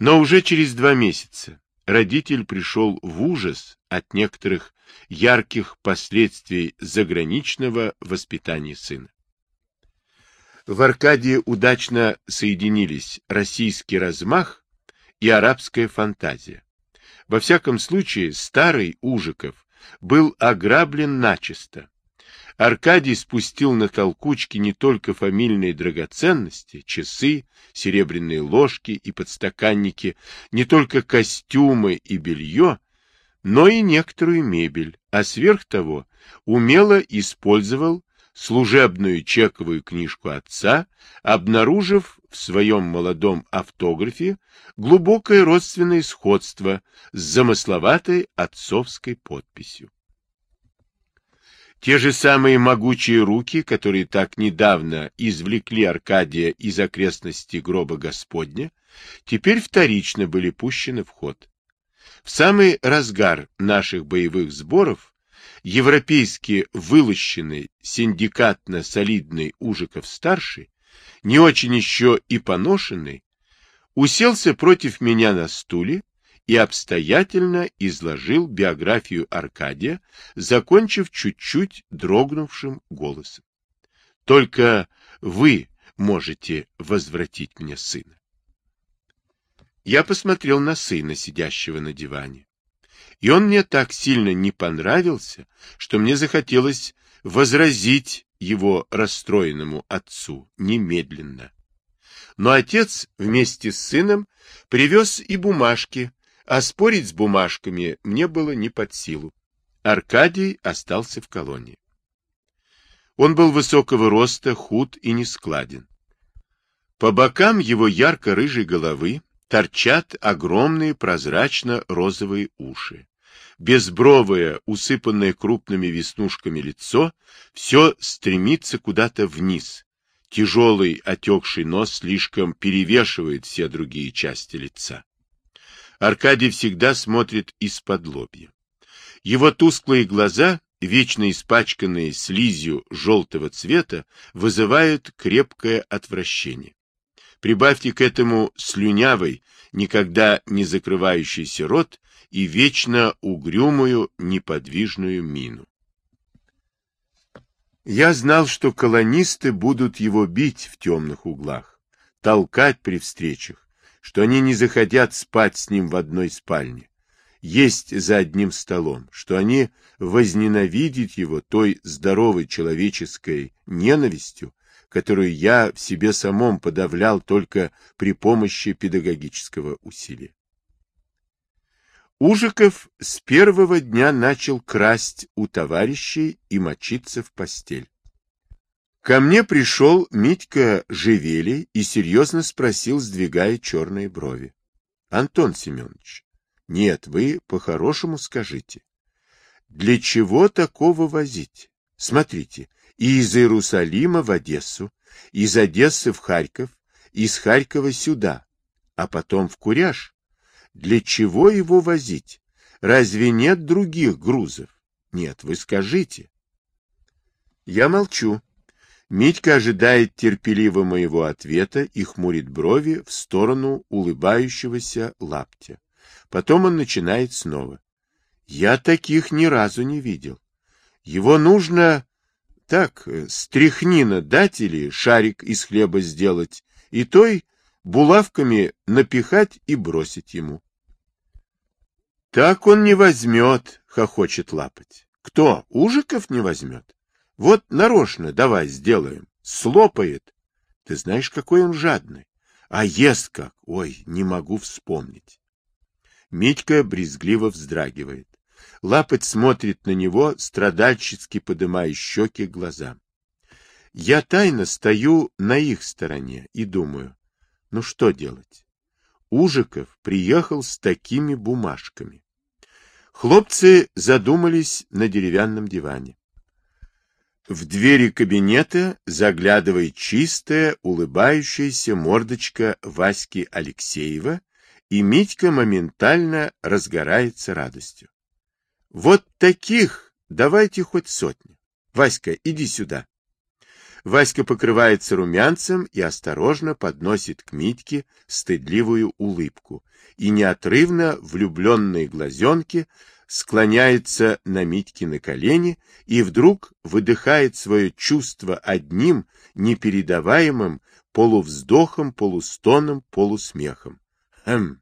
Но уже через два месяца родитель пришел в ужас от некоторых ярких последствий заграничного воспитания сына. В Аркадии удачно соединились российский размах и арабская фантазия. Во всяком случае, старый Ужиков был ограблен начисто. Аркадий спустил на толкучки не только фамильные драгоценности, часы, серебряные ложки и подстаканники, не только костюмы и белье, но и некоторую мебель, а сверх того умело использовал служебную чековую книжку отца, обнаружив в своем молодом автографе глубокое родственное сходство с замысловатой отцовской подписью. Те же самые могучие руки, которые так недавно извлекли Аркадия из окрестностей гроба Господня, теперь вторично были пущены в ход. В самый разгар наших боевых сборов европейский вылощенный синдикатно-солидный Ужиков-старший, не очень еще и поношенный, уселся против меня на стуле и обстоятельно изложил биографию Аркадия, закончив чуть-чуть дрогнувшим голосом. Только вы можете возвратить мне сына. Я посмотрел на сына, сидящего на диване. И он мне так сильно не понравился, что мне захотелось возразить его расстроенному отцу немедленно. Но отец вместе с сыном привез и бумажки, а спорить с бумажками мне было не под силу. Аркадий остался в колонии. Он был высокого роста, худ и нескладен. По бокам его ярко-рыжей головы торчат огромные прозрачно-розовые уши безбровое, усыпанное крупными веснушками лицо, все стремится куда-то вниз. Тяжелый отекший нос слишком перевешивает все другие части лица. Аркадий всегда смотрит из-под лобья. Его тусклые глаза, вечно испачканные слизью желтого цвета, вызывают крепкое отвращение. Прибавьте к этому слюнявый, никогда не закрывающийся рот и вечно угрюмую неподвижную мину. Я знал, что колонисты будут его бить в темных углах, толкать при встречах, что они не захотят спать с ним в одной спальне, есть за одним столом, что они возненавидят его той здоровой человеческой ненавистью, которую я в себе самом подавлял только при помощи педагогического усилия. Ужиков с первого дня начал красть у товарищей и мочиться в постель. Ко мне пришел Митька Живели и серьезно спросил, сдвигая черные брови. — Антон Семенович, нет, вы по-хорошему скажите. Для чего такого возить? Смотрите, из Иерусалима в Одессу, из Одессы в Харьков, из Харькова сюда, а потом в Куряж. Для чего его возить? Разве нет других грузов? Нет, вы скажите. Я молчу. Митька ожидает терпеливо моего ответа и хмурит брови в сторону улыбающегося лаптя. Потом он начинает снова. Я таких ни разу не видел. Его нужно так, стряхнина дать или шарик из хлеба сделать, и той булавками напихать и бросить ему. — Так он не возьмет, — хохочет лапать. — Кто, Ужиков не возьмет? Вот нарочно давай сделаем. Слопает. Ты знаешь, какой он жадный. А ест как? Ой, не могу вспомнить. Митька брезгливо вздрагивает. Лапоть смотрит на него, страдальчески подымая щеки к глазам. Я тайно стою на их стороне и думаю, ну что делать? Ужиков приехал с такими бумажками. Хлопцы задумались на деревянном диване. В двери кабинета заглядывает чистая, улыбающаяся мордочка Васьки Алексеева, и Митька моментально разгорается радостью. Вот таких давайте хоть сотню. Васька, иди сюда. Васька покрывается румянцем и осторожно подносит к Митьке стыдливую улыбку, и неотрывно влюбленные глазенки склоняется на Митьке на колени и вдруг выдыхает свое чувство одним непередаваемым полувздохом, полустоном, полусмехом. Хм.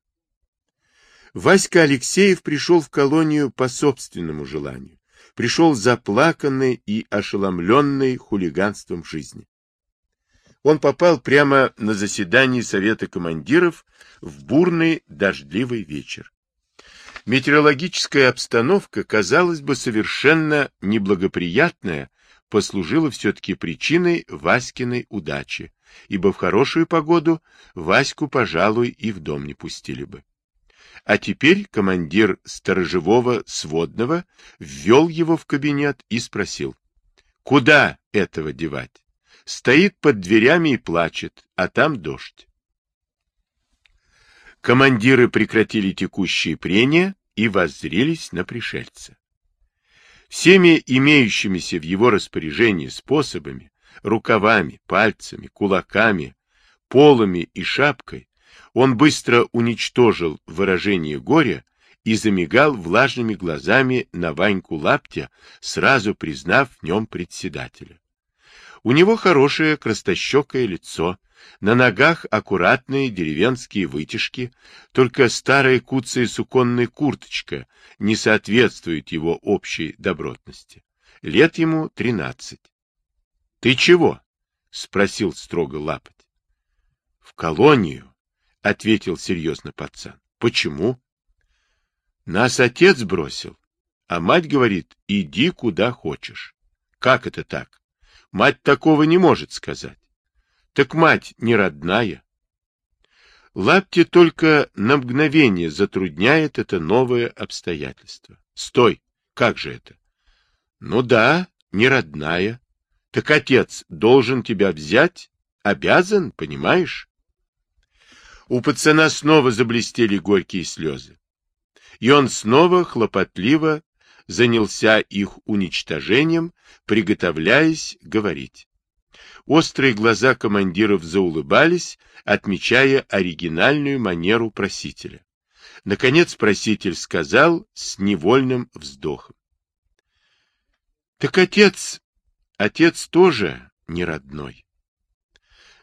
Васька Алексеев пришел в колонию по собственному желанию. Пришел заплаканный и ошеломленный хулиганством жизни. Он попал прямо на заседание Совета командиров в бурный дождливый вечер. Метеорологическая обстановка, казалось бы, совершенно неблагоприятная, послужила все-таки причиной Васькиной удачи, ибо в хорошую погоду Ваську, пожалуй, и в дом не пустили бы. А теперь командир сторожевого сводного ввел его в кабинет и спросил, куда этого девать? Стоит под дверями и плачет, а там дождь. Командиры прекратили текущие прения и воззрелись на пришельца. Всеми имеющимися в его распоряжении способами, рукавами, пальцами, кулаками, полами и шапкой, он быстро уничтожил выражение горя и замигал влажными глазами на Ваньку Лаптя, сразу признав в нем председателя. У него хорошее крастощекое лицо, на ногах аккуратные деревенские вытяжки, только старая куцая суконная курточка не соответствует его общей добротности. Лет ему тринадцать. — Ты чего? — спросил строго Лапоть. — В колонию, — ответил серьезно пацан. — Почему? — Нас отец бросил, а мать говорит, иди куда хочешь. Как это так? Мать такого не может сказать. Так мать не родная. Лапти только на мгновение затрудняет это новое обстоятельство. Стой, как же это? Ну да, не родная. Так отец должен тебя взять, обязан, понимаешь? У пацана снова заблестели горькие слезы. И он снова хлопотливо занялся их уничтожением, приготовляясь говорить. Острые глаза командиров заулыбались, отмечая оригинальную манеру просителя. Наконец проситель сказал с невольным вздохом. — Так отец, отец тоже не родной.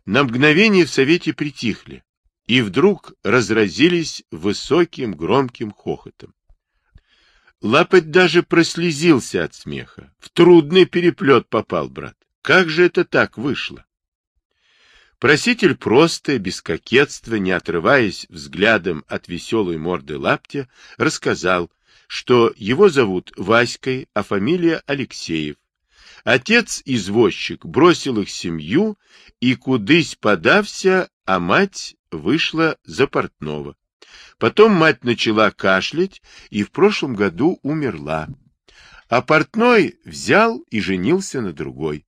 На мгновение в совете притихли, и вдруг разразились высоким громким хохотом. Лапоть даже прослезился от смеха. В трудный переплет попал брат. Как же это так вышло? Проситель просто, без кокетства, не отрываясь взглядом от веселой морды лаптя, рассказал, что его зовут Васькой, а фамилия Алексеев. Отец-извозчик бросил их семью и кудысь подався, а мать вышла за портного. Потом мать начала кашлять и в прошлом году умерла. А портной взял и женился на другой.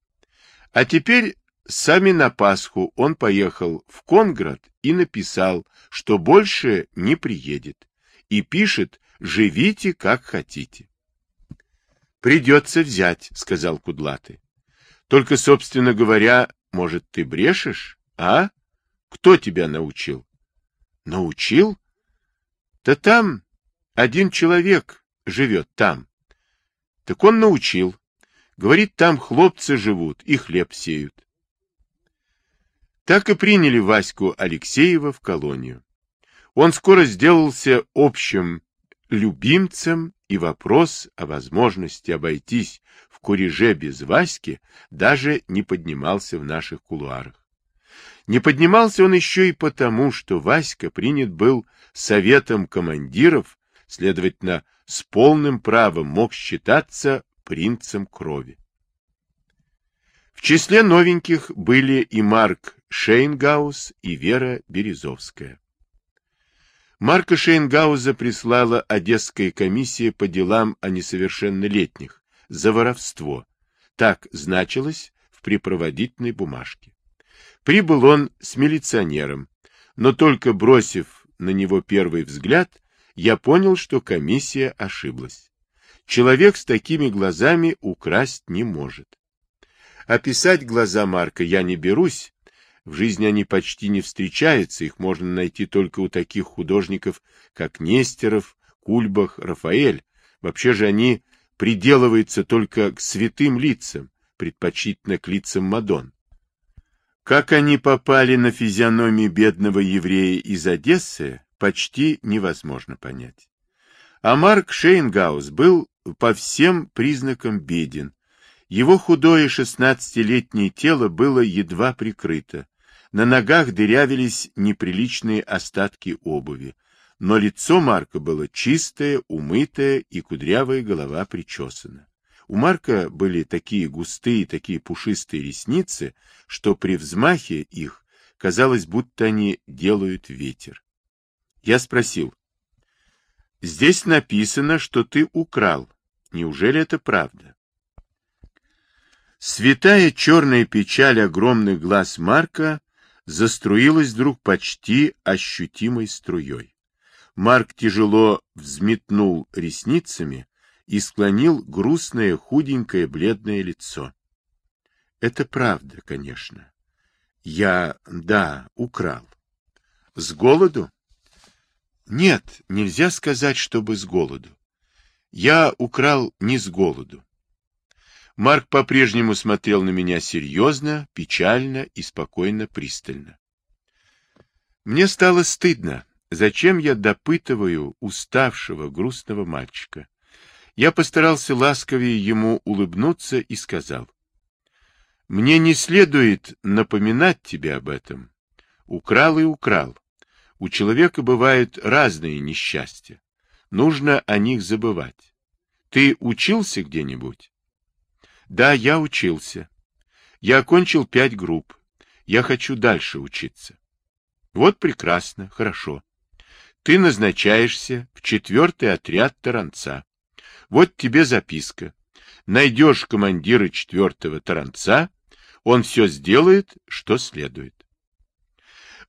А теперь сами на Пасху он поехал в Конград и написал, что больше не приедет. И пишет «Живите, как хотите». «Придется взять», — сказал Кудлатый. «Только, собственно говоря, может, ты брешешь, а? Кто тебя научил?» «Научил? Да там один человек живет там. Так он научил. Говорит, там хлопцы живут и хлеб сеют. Так и приняли Ваську Алексеева в колонию. Он скоро сделался общим любимцем, и вопрос о возможности обойтись в Куреже без Васьки даже не поднимался в наших кулуарах. Не поднимался он еще и потому, что Васька принят был советом командиров, следовательно, с полным правом мог считаться принцем крови. В числе новеньких были и Марк Шейнгаус, и Вера Березовская. Марка Шейнгауза прислала Одесская комиссия по делам о несовершеннолетних за воровство. Так значилось в припроводительной бумажке. Прибыл он с милиционером, но только бросив на него первый взгляд, я понял, что комиссия ошиблась. Человек с такими глазами украсть не может. Описать глаза Марка я не берусь. В жизни они почти не встречаются, их можно найти только у таких художников, как Нестеров, Кульбах, Рафаэль. Вообще же они приделываются только к святым лицам, предпочтительно к лицам Мадон. Как они попали на физиономию бедного еврея из Одессы, почти невозможно понять. А Марк Шейнгаус был по всем признакам беден. Его худое шестнадцатилетнее тело было едва прикрыто. На ногах дырявились неприличные остатки обуви. Но лицо Марка было чистое, умытое, и кудрявая голова причесана. У Марка были такие густые, такие пушистые ресницы, что при взмахе их казалось, будто они делают ветер. Я спросил, «Здесь написано, что ты украл. Неужели это правда?» Святая черная печаль огромных глаз Марка заструилась вдруг почти ощутимой струей. Марк тяжело взметнул ресницами, и склонил грустное, худенькое, бледное лицо. Это правда, конечно. Я, да, украл. С голоду? Нет, нельзя сказать, чтобы с голоду. Я украл не с голоду. Марк по-прежнему смотрел на меня серьезно, печально и спокойно пристально. Мне стало стыдно. Зачем я допытываю уставшего, грустного мальчика? Я постарался ласковее ему улыбнуться и сказал. Мне не следует напоминать тебе об этом. Украл и украл. У человека бывают разные несчастья. Нужно о них забывать. Ты учился где-нибудь? Да, я учился. Я окончил пять групп. Я хочу дальше учиться. Вот прекрасно, хорошо. Ты назначаешься в четвертый отряд Таранца. Вот тебе записка. Найдешь командира четвертого таранца, он все сделает, что следует.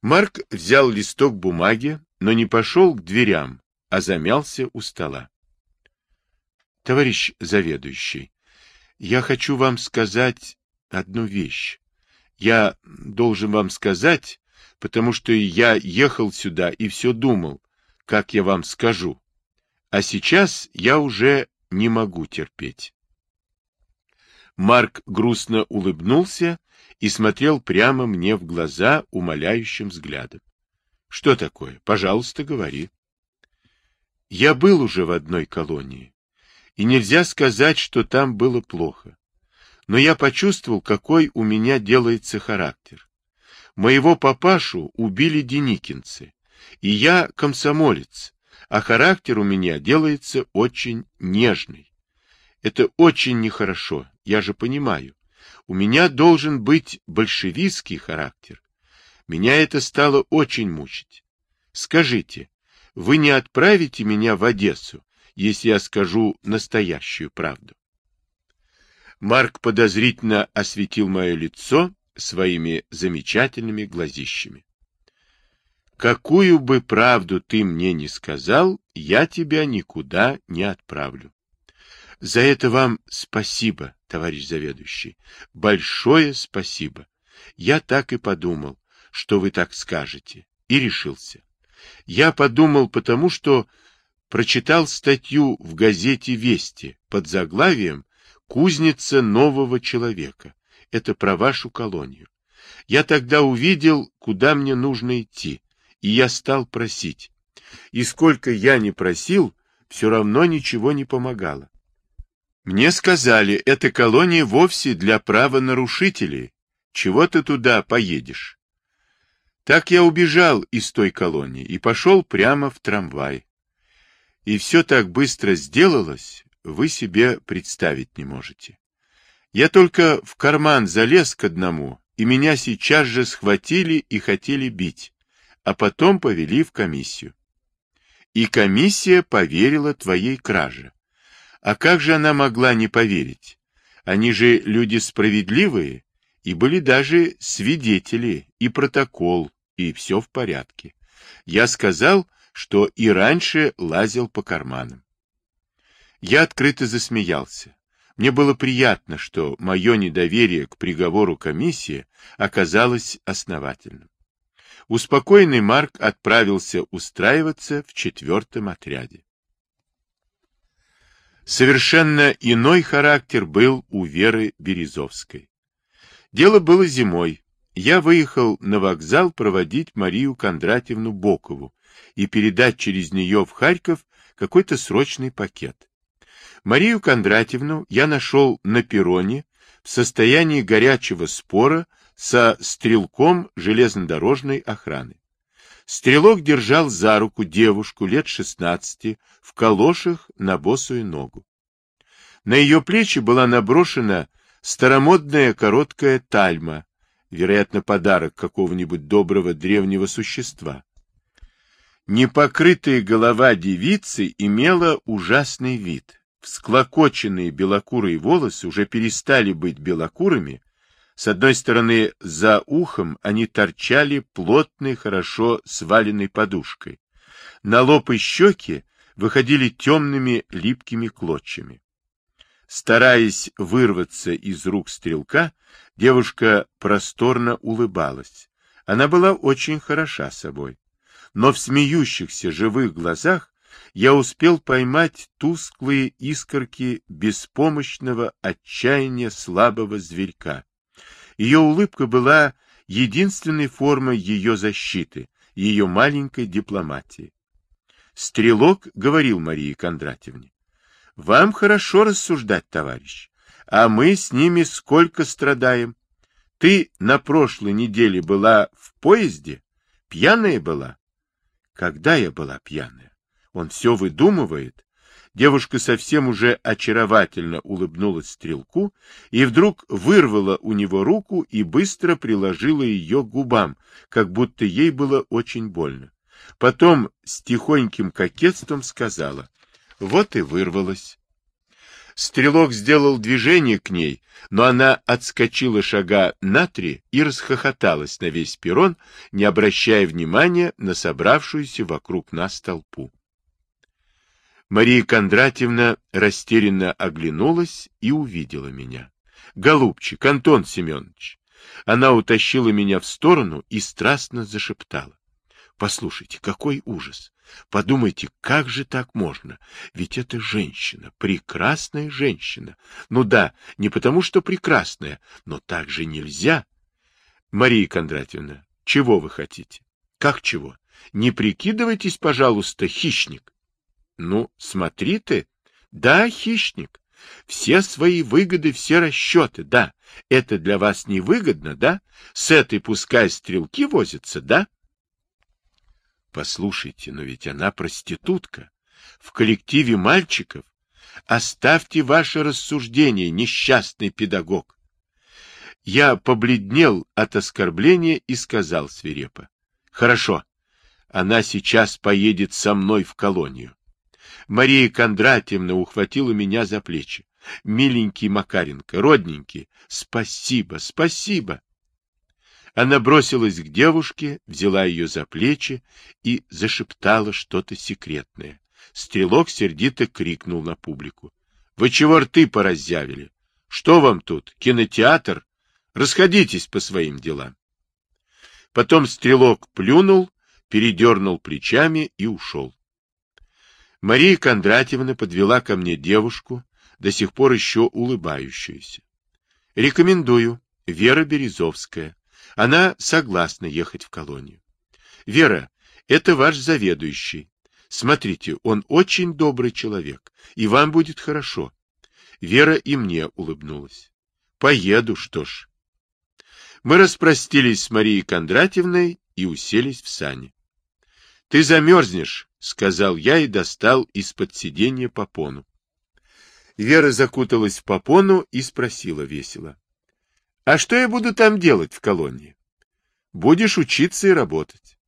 Марк взял листок бумаги, но не пошел к дверям, а замялся у стола. Товарищ заведующий, я хочу вам сказать одну вещь. Я должен вам сказать, потому что я ехал сюда и все думал, как я вам скажу. А сейчас я уже не могу терпеть. Марк грустно улыбнулся и смотрел прямо мне в глаза умоляющим взглядом. — Что такое? Пожалуйста, говори. Я был уже в одной колонии, и нельзя сказать, что там было плохо. Но я почувствовал, какой у меня делается характер. Моего папашу убили деникинцы, и я комсомолец, а характер у меня делается очень нежный. Это очень нехорошо, я же понимаю. У меня должен быть большевистский характер. Меня это стало очень мучить. Скажите, вы не отправите меня в Одессу, если я скажу настоящую правду? Марк подозрительно осветил мое лицо своими замечательными глазищами. Какую бы правду ты мне ни сказал, я тебя никуда не отправлю. За это вам спасибо, товарищ заведующий. Большое спасибо. Я так и подумал, что вы так скажете, и решился. Я подумал потому, что прочитал статью в газете «Вести» под заглавием «Кузница нового человека». Это про вашу колонию. Я тогда увидел, куда мне нужно идти и я стал просить. И сколько я не просил, все равно ничего не помогало. Мне сказали, эта колония вовсе для правонарушителей. Чего ты туда поедешь? Так я убежал из той колонии и пошел прямо в трамвай. И все так быстро сделалось, вы себе представить не можете. Я только в карман залез к одному, и меня сейчас же схватили и хотели бить а потом повели в комиссию. И комиссия поверила твоей краже. А как же она могла не поверить? Они же люди справедливые, и были даже свидетели, и протокол, и все в порядке. Я сказал, что и раньше лазил по карманам. Я открыто засмеялся. Мне было приятно, что мое недоверие к приговору комиссии оказалось основательным. Успокоенный Марк отправился устраиваться в четвертом отряде. Совершенно иной характер был у Веры Березовской. Дело было зимой. Я выехал на вокзал проводить Марию Кондратьевну Бокову и передать через нее в Харьков какой-то срочный пакет. Марию Кондратьевну я нашел на перроне в состоянии горячего спора со стрелком железнодорожной охраны. Стрелок держал за руку девушку лет шестнадцати в калошах на босую ногу. На ее плечи была наброшена старомодная короткая тальма, вероятно, подарок какого-нибудь доброго древнего существа. Непокрытая голова девицы имела ужасный вид. Всклокоченные белокурые волосы уже перестали быть белокурыми, с одной стороны, за ухом они торчали плотной, хорошо сваленной подушкой. На лоб и щеки выходили темными липкими клочьями. Стараясь вырваться из рук стрелка, девушка просторно улыбалась. Она была очень хороша собой. Но в смеющихся живых глазах я успел поймать тусклые искорки беспомощного отчаяния слабого зверька, ее улыбка была единственной формой ее защиты, ее маленькой дипломатии. Стрелок говорил Марии Кондратьевне, «Вам хорошо рассуждать, товарищ, а мы с ними сколько страдаем. Ты на прошлой неделе была в поезде? Пьяная была?» «Когда я была пьяная? Он все выдумывает. Девушка совсем уже очаровательно улыбнулась стрелку и вдруг вырвала у него руку и быстро приложила ее к губам, как будто ей было очень больно. Потом с тихоньким кокетством сказала, вот и вырвалась. Стрелок сделал движение к ней, но она отскочила шага на три и расхохоталась на весь перрон, не обращая внимания на собравшуюся вокруг нас толпу. Мария Кондратьевна растерянно оглянулась и увидела меня. «Голубчик, Антон Семенович!» Она утащила меня в сторону и страстно зашептала. «Послушайте, какой ужас! Подумайте, как же так можно? Ведь это женщина, прекрасная женщина. Ну да, не потому что прекрасная, но так же нельзя. Мария Кондратьевна, чего вы хотите? Как чего? Не прикидывайтесь, пожалуйста, хищник. Ну, смотри ты. Да, хищник. Все свои выгоды, все расчеты, да. Это для вас невыгодно, да? С этой пускай стрелки возятся, да? Послушайте, но ведь она проститутка. В коллективе мальчиков. Оставьте ваше рассуждение, несчастный педагог. Я побледнел от оскорбления и сказал свирепо. Хорошо, она сейчас поедет со мной в колонию. Мария Кондратьевна ухватила меня за плечи. Миленький Макаренко, родненький, спасибо, спасибо. Она бросилась к девушке, взяла ее за плечи и зашептала что-то секретное. Стрелок сердито крикнул на публику. — Вы чего рты поразъявили? Что вам тут, кинотеатр? Расходитесь по своим делам. Потом стрелок плюнул, передернул плечами и ушел. Мария Кондратьевна подвела ко мне девушку, до сих пор еще улыбающуюся. Рекомендую. Вера Березовская. Она согласна ехать в колонию. Вера, это ваш заведующий. Смотрите, он очень добрый человек, и вам будет хорошо. Вера и мне улыбнулась. Поеду, что ж. Мы распростились с Марией Кондратьевной и уселись в сани. Ты замерзнешь, — сказал я и достал из-под сиденья попону. Вера закуталась в попону и спросила весело. — А что я буду там делать в колонии? — Будешь учиться и работать.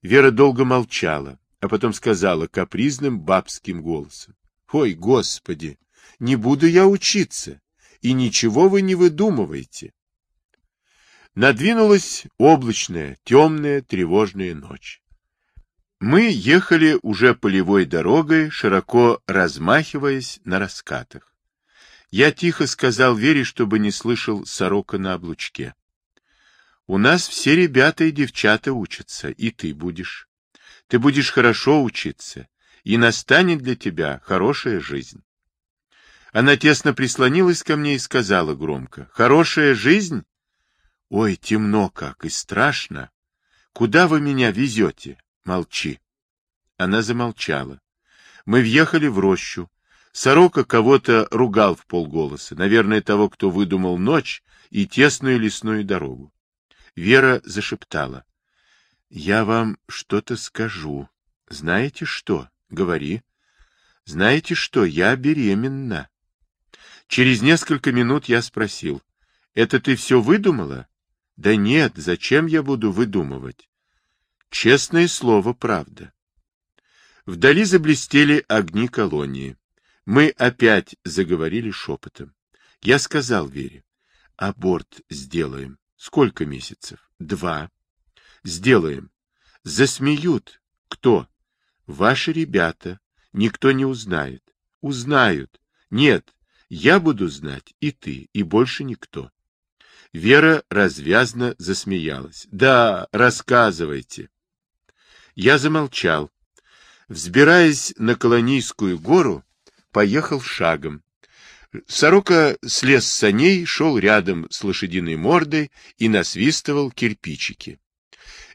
Вера долго молчала, а потом сказала капризным бабским голосом. — Ой, Господи, не буду я учиться, и ничего вы не выдумываете. Надвинулась облачная, темная, тревожная ночь. Мы ехали уже полевой дорогой, широко размахиваясь на раскатах. Я тихо сказал Вере, чтобы не слышал сорока на облучке. У нас все ребята и девчата учатся, и ты будешь. Ты будешь хорошо учиться, и настанет для тебя хорошая жизнь. Она тесно прислонилась ко мне и сказала громко, «Хорошая жизнь? Ой, темно как и страшно. Куда вы меня везете? Молчи». Она замолчала. Мы въехали в рощу. Сорока кого-то ругал в полголоса, наверное, того, кто выдумал ночь и тесную лесную дорогу. Вера зашептала. — Я вам что-то скажу. Знаете что? Говори. — Знаете что? Я беременна. Через несколько минут я спросил. — Это ты все выдумала? — Да нет, зачем я буду выдумывать? Честное слово, правда. Вдали заблестели огни колонии. Мы опять заговорили шепотом. Я сказал Вере, аборт сделаем. Сколько месяцев? Два. Сделаем. Засмеют. Кто? Ваши ребята. Никто не узнает. Узнают. Нет, я буду знать, и ты, и больше никто. Вера развязно засмеялась. Да, рассказывайте. Я замолчал. Взбираясь на Колонийскую гору, поехал шагом. Сорока слез с саней, шел рядом с лошадиной мордой и насвистывал кирпичики.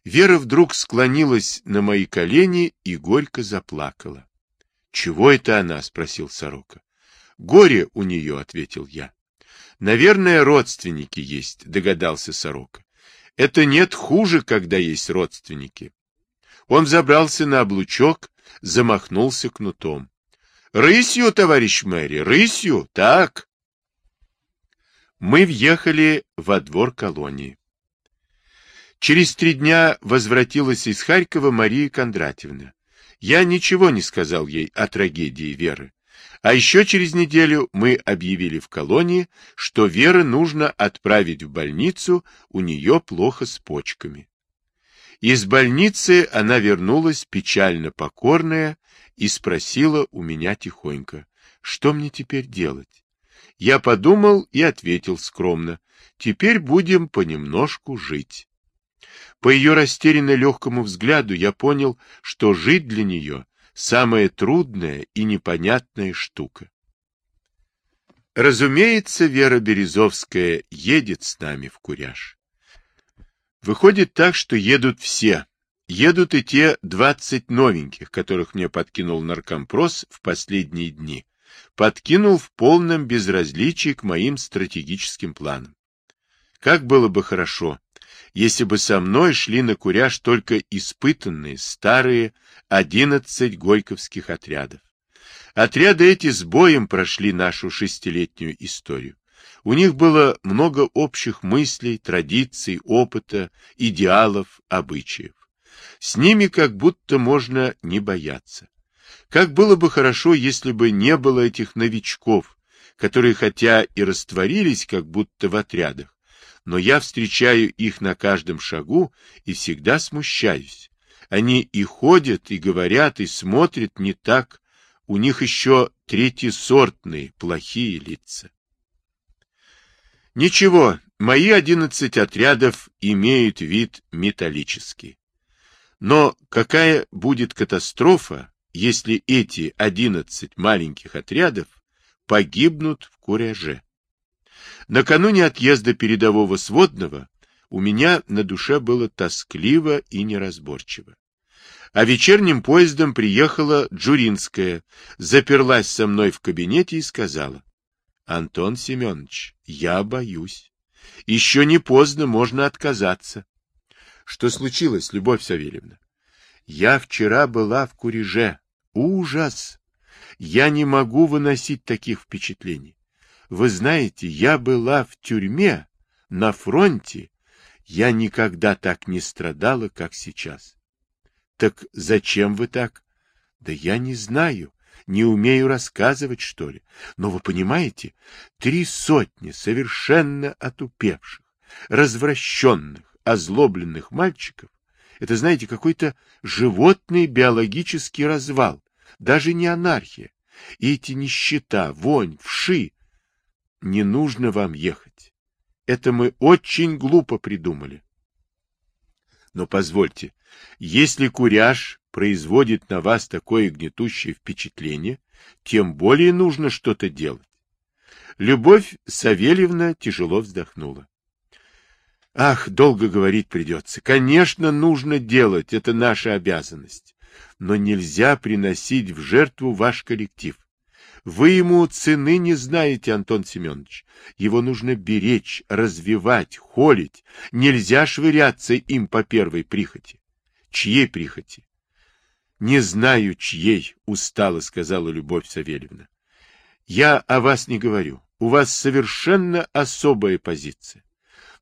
Вера вдруг склонилась на мои колени и горько заплакала. — Чего это она? — спросил Сорока. — Горе у нее, — ответил я. — Наверное, родственники есть, — догадался Сорока. — Это нет хуже, когда есть родственники. Он забрался на облучок, замахнулся кнутом. Рысью, товарищ мэри, рысью, так. Мы въехали во двор колонии. Через три дня возвратилась из Харькова Мария Кондратьевна. Я ничего не сказал ей о трагедии Веры. А еще через неделю мы объявили в колонии, что Веры нужно отправить в больницу, у нее плохо с почками. Из больницы она вернулась печально покорная, и спросила у меня тихонько, что мне теперь делать. Я подумал и ответил скромно, теперь будем понемножку жить. По ее растерянно легкому взгляду я понял, что жить для нее самая трудная и непонятная штука. Разумеется, Вера Березовская едет с нами в Куряж. Выходит так, что едут все, Едут и те двадцать новеньких, которых мне подкинул наркомпрос в последние дни. Подкинул в полном безразличии к моим стратегическим планам. Как было бы хорошо, если бы со мной шли на куряж только испытанные, старые, одиннадцать гойковских отрядов. Отряды эти с боем прошли нашу шестилетнюю историю. У них было много общих мыслей, традиций, опыта, идеалов, обычаев. С ними как будто можно не бояться. Как было бы хорошо, если бы не было этих новичков, которые хотя и растворились как будто в отрядах, но я встречаю их на каждом шагу и всегда смущаюсь. Они и ходят, и говорят, и смотрят не так, у них еще третьесортные, плохие лица. Ничего, мои одиннадцать отрядов имеют вид металлический. Но какая будет катастрофа, если эти одиннадцать маленьких отрядов погибнут в Куряже? Накануне отъезда передового сводного у меня на душе было тоскливо и неразборчиво. А вечерним поездом приехала Джуринская, заперлась со мной в кабинете и сказала, «Антон Семенович, я боюсь. Еще не поздно, можно отказаться. Что случилось, Любовь Савельевна? Я вчера была в Куреже. Ужас! Я не могу выносить таких впечатлений. Вы знаете, я была в тюрьме, на фронте. Я никогда так не страдала, как сейчас. Так зачем вы так? Да я не знаю. Не умею рассказывать, что ли. Но вы понимаете, три сотни совершенно отупевших, развращенных, озлобленных мальчиков, это, знаете, какой-то животный биологический развал, даже не анархия. И эти нищета, вонь, вши. не нужно вам ехать. Это мы очень глупо придумали. Но позвольте, если куряж производит на вас такое гнетущее впечатление, тем более нужно что-то делать. Любовь Савельевна тяжело вздохнула. Ах, долго говорить придется. Конечно, нужно делать, это наша обязанность. Но нельзя приносить в жертву ваш коллектив. Вы ему цены не знаете, Антон Семенович. Его нужно беречь, развивать, холить. Нельзя швыряться им по первой прихоти. Чьей прихоти? Не знаю, чьей, устало сказала Любовь Савельевна. Я о вас не говорю. У вас совершенно особая позиция.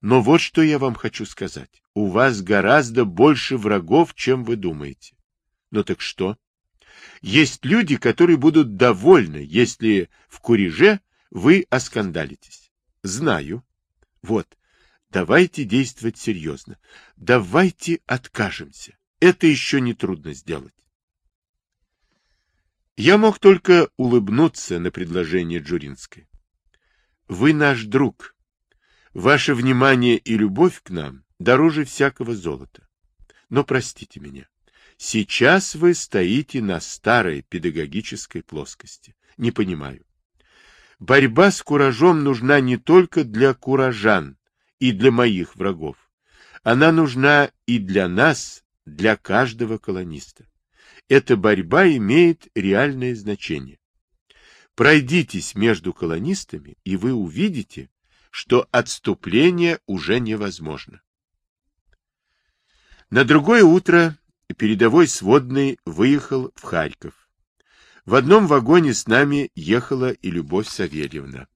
Но вот что я вам хочу сказать. У вас гораздо больше врагов, чем вы думаете. Ну так что? Есть люди, которые будут довольны, если в куреже вы оскандалитесь. Знаю. Вот. Давайте действовать серьезно. Давайте откажемся. Это еще не трудно сделать. Я мог только улыбнуться на предложение Джуринской. Вы наш друг. Ваше внимание и любовь к нам дороже всякого золота. Но простите меня. Сейчас вы стоите на старой педагогической плоскости. Не понимаю. Борьба с куражом нужна не только для куражан и для моих врагов. Она нужна и для нас, для каждого колониста. Эта борьба имеет реальное значение. Пройдитесь между колонистами, и вы увидите, что отступление уже невозможно. На другое утро передовой сводный выехал в Харьков. В одном вагоне с нами ехала и Любовь Савельевна.